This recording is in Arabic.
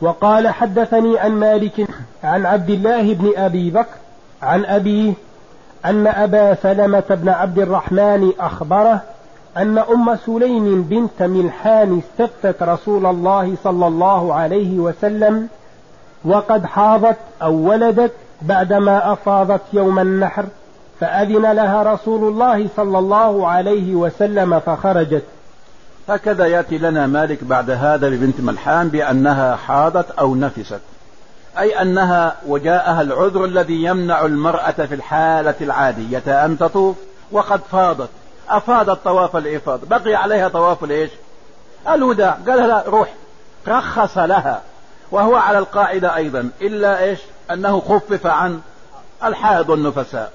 وقال حدثني عن مالك عن عبد الله بن أبي بكر عن أبيه أن أبا سلمة بن عبد الرحمن أخبره أن أم سليم بنت ملحان استفتت رسول الله صلى الله عليه وسلم وقد حاضت أو ولدت بعدما أفاضت يوم النحر فأذن لها رسول الله صلى الله عليه وسلم فخرجت. هكذا يأتي لنا مالك بعد هذا ببنت ملحان بأنها حاضت أو نفست. أي أنها وجاءها العذر الذي يمنع المرأة في الحالة العادية أن تطوف وقد فاضت. أفادت طواف الإفاض بقي عليها طواف الإيش؟ الوداع. قال لها روح. رخص لها. وهو على القاعدة أيضا. إلا إيش؟ أنه خفف عن الحائض والنفساء